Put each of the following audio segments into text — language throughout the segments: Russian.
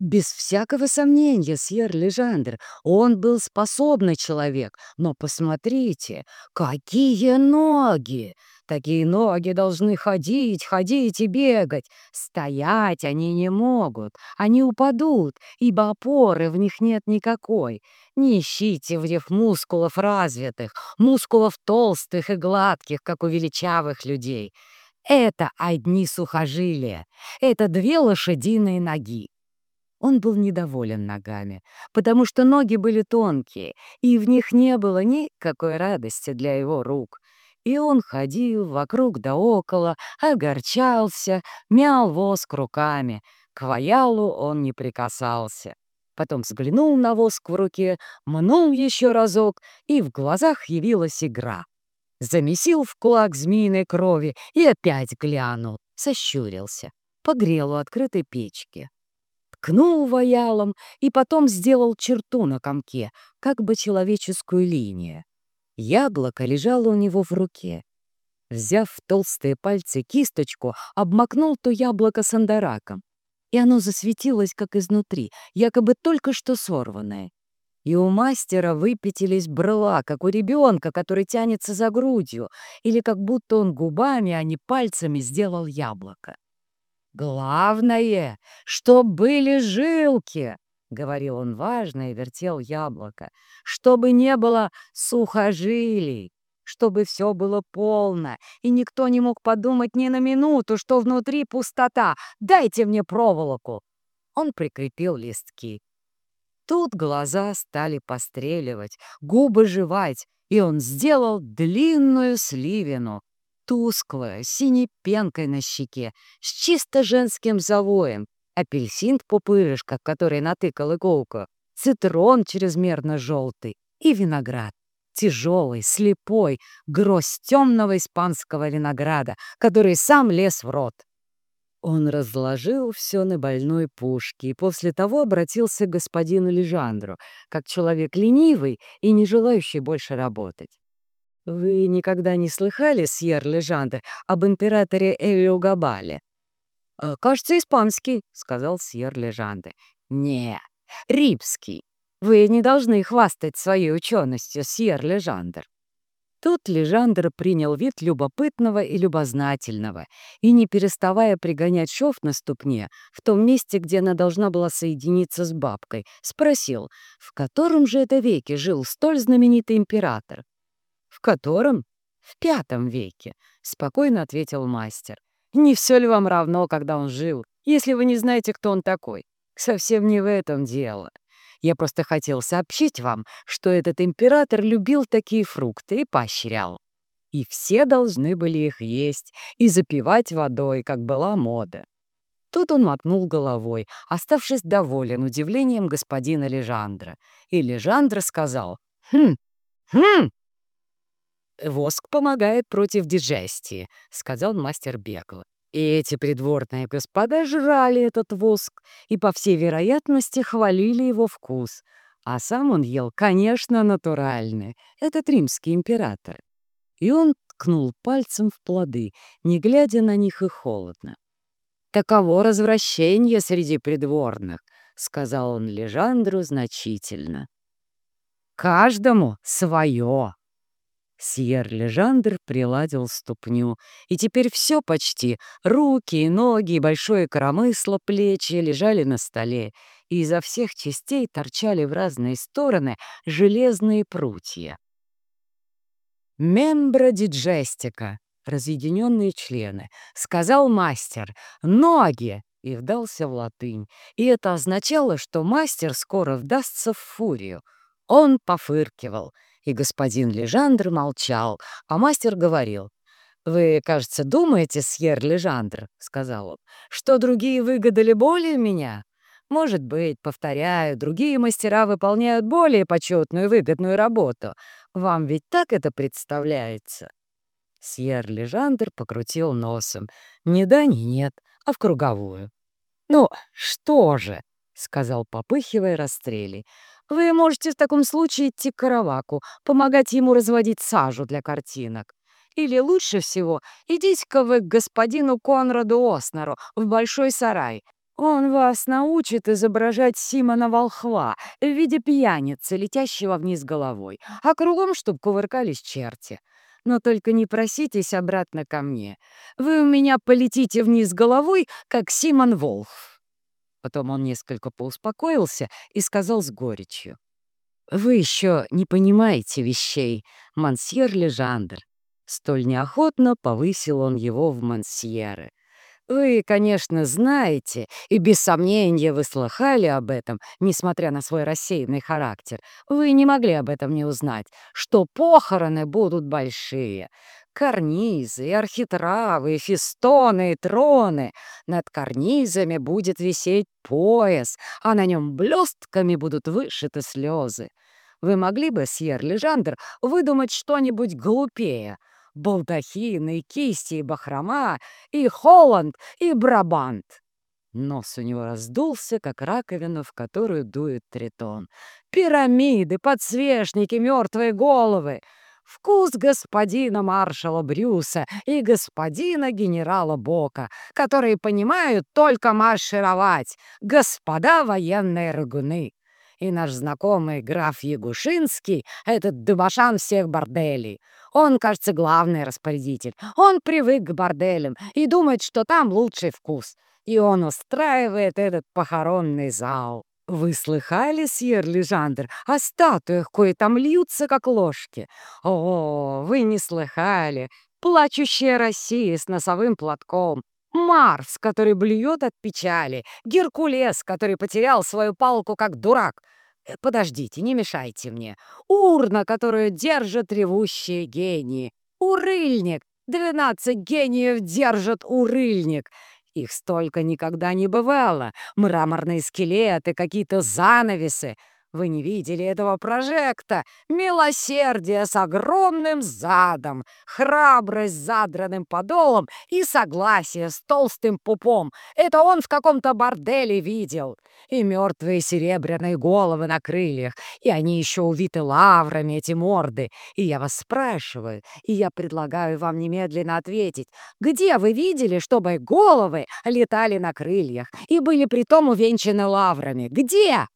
Без всякого сомнения, сьер Лежандр, он был способный человек, но посмотрите, какие ноги! Такие ноги должны ходить, ходить и бегать. Стоять они не могут, они упадут, ибо опоры в них нет никакой. Не ищите в них мускулов развитых, мускулов толстых и гладких, как у величавых людей. Это одни сухожилия, это две лошадиные ноги. Он был недоволен ногами, потому что ноги были тонкие, и в них не было никакой радости для его рук. И он ходил вокруг да около, огорчался, мял воск руками. К ваялу он не прикасался. Потом взглянул на воск в руке, мнул еще разок, и в глазах явилась игра. Замесил в кулак змеиной крови и опять глянул, сощурился, погрел у открытой печки. Ткнул ваялом и потом сделал черту на комке, как бы человеческую линию. Яблоко лежало у него в руке. Взяв в толстые пальцы кисточку, обмакнул то яблоко сандараком, и оно засветилось, как изнутри, якобы только что сорванное. И у мастера выпятились брыла, как у ребенка, который тянется за грудью, или как будто он губами, а не пальцами сделал яблоко. «Главное, что были жилки!» — говорил он важно и вертел яблоко, чтобы не было сухожилий, чтобы все было полно, и никто не мог подумать ни на минуту, что внутри пустота. Дайте мне проволоку. Он прикрепил листки. Тут глаза стали постреливать, губы жевать, и он сделал длинную сливину, тусклая, синей пенкой на щеке, с чисто женским завоем, апельсин-пупырышка, который натыкал иголку, цитрон чрезмерно желтый и виноград. Тяжелый, слепой, гроздь темного испанского винограда, который сам лез в рот. Он разложил все на больной пушке и после того обратился к господину Лежандру, как человек ленивый и не желающий больше работать. «Вы никогда не слыхали, Сьер Лежандр, об императоре Элио Габале?» «Э, «Кажется, испанский», — сказал сьер Лежанде. «Не, римский. Вы не должны хвастать своей ученостью, сьер Лежандр». Тут Лежандр принял вид любопытного и любознательного и, не переставая пригонять шов на ступне, в том месте, где она должна была соединиться с бабкой, спросил, в котором же это веке жил столь знаменитый император? «В котором?» «В пятом веке», — спокойно ответил мастер. Не все ли вам равно, когда он жил, если вы не знаете, кто он такой? Совсем не в этом дело. Я просто хотел сообщить вам, что этот император любил такие фрукты и поощрял. И все должны были их есть и запивать водой, как была мода. Тут он мотнул головой, оставшись доволен удивлением господина Лежандра. И Лежандра сказал «Хм, хм, «Воск помогает против дижестии», — сказал мастер бегло. И эти придворные господа жрали этот воск и, по всей вероятности, хвалили его вкус. А сам он ел, конечно, натуральный. Этот римский император. И он ткнул пальцем в плоды, не глядя на них и холодно. «Таково развращение среди придворных», — сказал он Лежандру значительно. «Каждому свое». Сьер Лежандр приладил ступню, и теперь все почти — руки ноги, и большое коромысло плечи — лежали на столе, и изо всех частей торчали в разные стороны железные прутья. «Мембра диджестика» — разъединенные члены, — сказал мастер, «ноги!» и вдался в латынь, и это означало, что мастер скоро вдастся в фурию. Он пофыркивал — и господин Лежандр молчал, а мастер говорил. «Вы, кажется, думаете, сьер Лежандр, — сказал он, — что другие выгадали более меня? Может быть, повторяю, другие мастера выполняют более почетную и выгодную работу. Вам ведь так это представляется?» Сьер Лежандр покрутил носом. «Ни да, ни нет, а в круговую». «Ну, что же?» — сказал, попыхивая расстрелей. Вы можете в таком случае идти к Караваку, помогать ему разводить сажу для картинок. Или лучше всего идите-ка вы к господину Конраду Оснеру в Большой Сарай. Он вас научит изображать Симона Волхва в виде пьяницы, летящего вниз головой, а кругом, чтоб кувыркались черти. Но только не проситесь обратно ко мне. Вы у меня полетите вниз головой, как Симон Волхв». Потом он несколько поуспокоился и сказал с горечью. «Вы еще не понимаете вещей, мансьер Лежандр». Столь неохотно повысил он его в мансьеры. Вы, конечно, знаете, и без сомнения вы слыхали об этом, несмотря на свой рассеянный характер. Вы не могли об этом не узнать, что похороны будут большие. Карнизы, и архитравы, и фестоны, и троны. Над карнизами будет висеть пояс, а на нем блестками будут вышиты слезы. Вы могли бы, Сьер Лежандр, выдумать что-нибудь глупее — балдахины, и кисти, и бахрома, и Холланд, и Брабант. Нос у него раздулся, как раковина, в которую дует тритон. Пирамиды, подсвечники, мертвые головы. Вкус господина маршала Брюса и господина генерала Бока, которые понимают только маршировать, господа военные рыгуны. И наш знакомый граф Ягушинский, этот дебошан всех борделей — он, кажется, главный распорядитель. Он привык к борделям и думает, что там лучший вкус. И он устраивает этот похоронный зал. Вы слыхали, сьер Лежандр, о статуях, кое там льются, как ложки? О, вы не слыхали. Плачущая Россия с носовым платком. Марс, который блюет от печали. Геркулес, который потерял свою палку, как дурак. Э, подождите, не мешайте мне. Урна, которую держат ревущие гении. Урыльник. Двенадцать гениев держат урыльник. Их столько никогда не бывало. Мраморные скелеты, какие-то занавесы. Вы не видели этого прожекта? Милосердие с огромным задом, храбрость с задранным подолом и согласие с толстым пупом. Это он в каком-то борделе видел. И мертвые серебряные головы на крыльях, и они еще увиты лаврами, эти морды. И я вас спрашиваю, и я предлагаю вам немедленно ответить, где вы видели, чтобы головы летали на крыльях и были притом увенчаны лаврами? Где?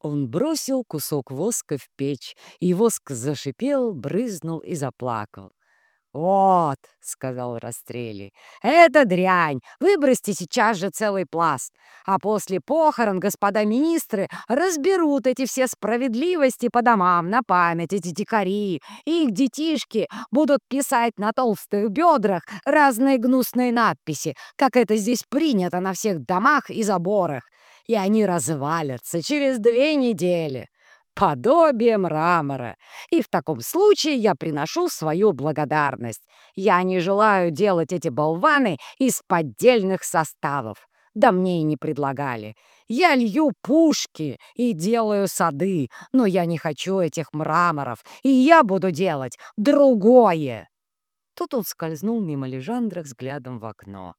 Он бросил кусок воска в печь, и воск зашипел, брызнул и заплакал. «Вот», — сказал Растрелли, — «это дрянь, выбросьте сейчас же целый пласт, а после похорон господа министры разберут эти все справедливости по домам на память, эти дикари, их детишки будут писать на толстых бедрах разные гнусные надписи, как это здесь принято на всех домах и заборах и они развалятся через две недели. Подобие мрамора. И в таком случае я приношу свою благодарность. Я не желаю делать эти болваны из поддельных составов. Да мне и не предлагали. Я лью пушки и делаю сады, но я не хочу этих мраморов, и я буду делать другое. Тут он скользнул мимо Лежандра взглядом в окно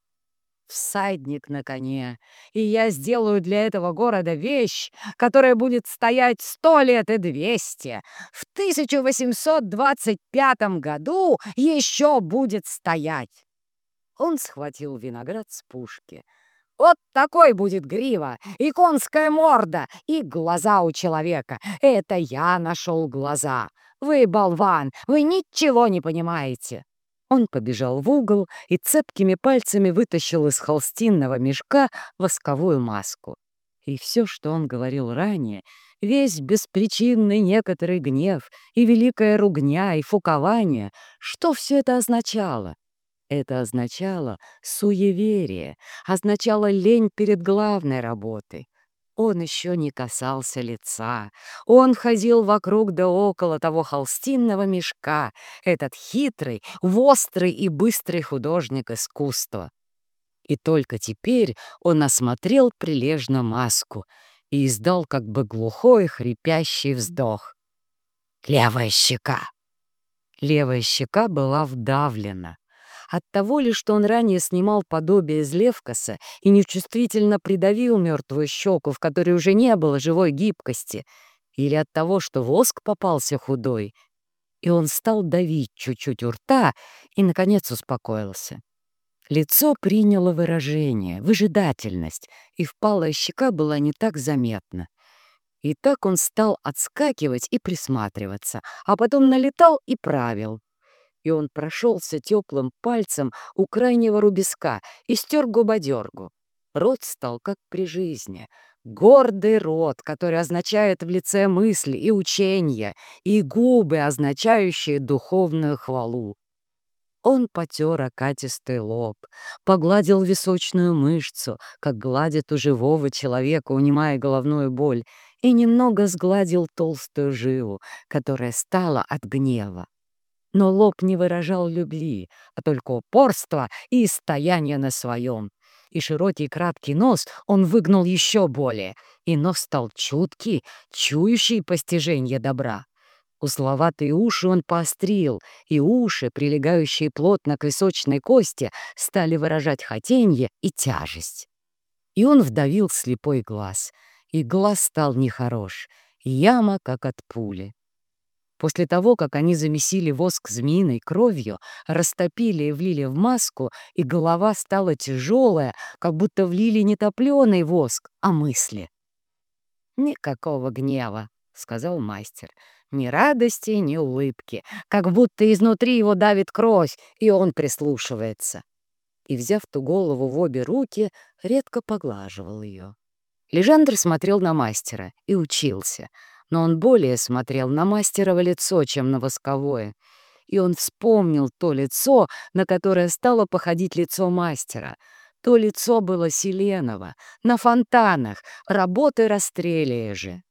всадник на коне, и я сделаю для этого города вещь, которая будет стоять сто лет и двести. В 1825 году еще будет стоять. Он схватил виноград с пушки. Вот такой будет грива, и конская морда, и глаза у человека. Это я нашел глаза. Вы, болван, вы ничего не понимаете. Он побежал в угол и цепкими пальцами вытащил из холстинного мешка восковую маску. И все, что он говорил ранее, весь беспричинный некоторый гнев и великая ругня и фукование, что все это означало? Это означало суеверие, означало лень перед главной работой. Он еще не касался лица. Он ходил вокруг да около того холстинного мешка, этот хитрый, вострый и быстрый художник искусства. И только теперь он осмотрел прилежно маску и издал как бы глухой хрипящий вздох. «Левая щека!» Левая щека была вдавлена. От того ли, что он ранее снимал подобие из Левкаса и нечувствительно придавил мертвую щеку, в которой уже не было живой гибкости, или от того, что воск попался худой, и он стал давить чуть-чуть у рта и, наконец, успокоился. Лицо приняло выражение, выжидательность, и впалая щека была не так заметна. И так он стал отскакивать и присматриваться, а потом налетал и правил. И он прошелся теплым пальцем у крайнего рубеска и стер губодергу. Рот стал как при жизни. Гордый рот, который означает в лице мысли и учения, и губы, означающие духовную хвалу. Он потер окатистый лоб, погладил височную мышцу, как гладит у живого человека, унимая головную боль, и немного сгладил толстую жилу, которая стала от гнева. Но лоб не выражал любви, а только упорство и стояние на своем. И широкий краткий нос он выгнул еще более, и нос стал чуткий, чующий постижение добра. Узловатые уши он поострил, и уши, прилегающие плотно к височной кости, стали выражать хотенье и тяжесть. И он вдавил слепой глаз, и глаз стал нехорош, яма, как от пули. После того, как они замесили воск змеиной кровью, растопили и влили в маску, и голова стала тяжелая, как будто влили не топленый воск, а мысли. «Никакого гнева», — сказал мастер. Ни радости, ни улыбки, как будто изнутри его давит кровь, и он прислушивается. И, взяв ту голову в обе руки, редко поглаживал ее. Лежандр смотрел на мастера и учился, но он более смотрел на мастерово лицо, чем на восковое. И он вспомнил то лицо, на которое стало походить лицо мастера. То лицо было Селенова, на фонтанах, работы расстрелия же.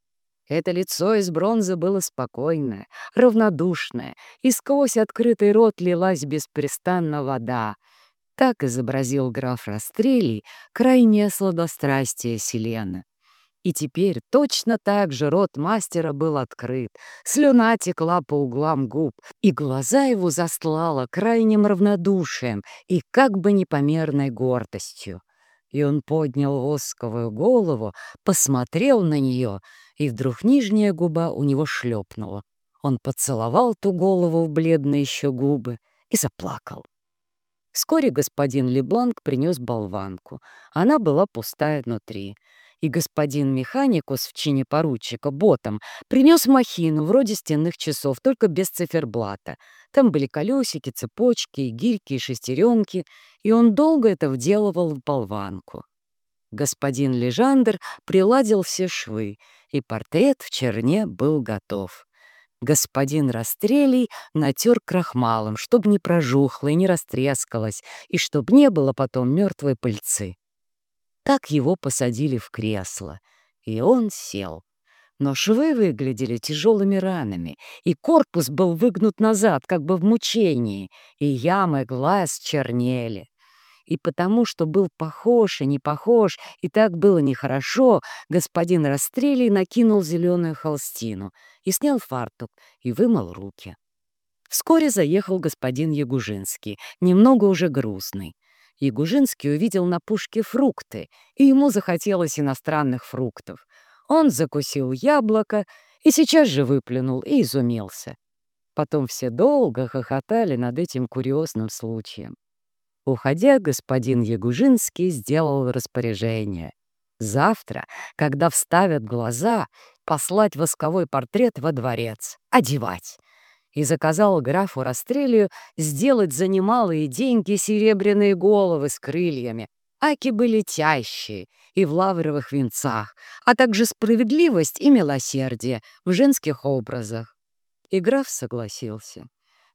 Это лицо из бронзы было спокойное, равнодушное, и сквозь открытый рот лилась беспрестанно вода. Так изобразил граф Растрелий крайнее сладострастие Селены. И теперь точно так же рот мастера был открыт, слюна текла по углам губ, и глаза его застлала крайним равнодушием и как бы непомерной гордостью. И он поднял восковую голову, посмотрел на нее — и вдруг нижняя губа у него шлепнула. Он поцеловал ту голову в бледные еще губы и заплакал. Вскоре господин Лебланк принес болванку. Она была пустая внутри. И господин механикус в чине поручика, ботом, принес махину вроде стенных часов, только без циферблата. Там были колесики, цепочки, гильки и шестеренки, и он долго это вделывал в болванку. Господин Лежандр приладил все швы, и портрет в черне был готов. Господин Растрелий натер крахмалом, чтоб не прожухло и не растрескалось, и чтоб не было потом мертвой пыльцы. Так его посадили в кресло, и он сел. Но швы выглядели тяжелыми ранами, и корпус был выгнут назад, как бы в мучении, и ямы глаз чернели и потому, что был похож и не похож, и так было нехорошо, господин Расстрелий накинул зеленую холстину и снял фартук и вымыл руки. Вскоре заехал господин Ягужинский, немного уже грустный. Ягужинский увидел на пушке фрукты, и ему захотелось иностранных фруктов. Он закусил яблоко и сейчас же выплюнул и изумился. Потом все долго хохотали над этим курьезным случаем. Уходя, господин Ягужинский сделал распоряжение. Завтра, когда вставят глаза, послать восковой портрет во дворец, одевать. И заказал графу Растрелию сделать за немалые деньги серебряные головы с крыльями, аки были летящие и в лавровых венцах, а также справедливость и милосердие в женских образах. И граф согласился.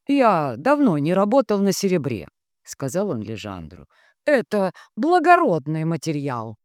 «Я давно не работал на серебре. — сказал он Лежандру. «Это благородный материал».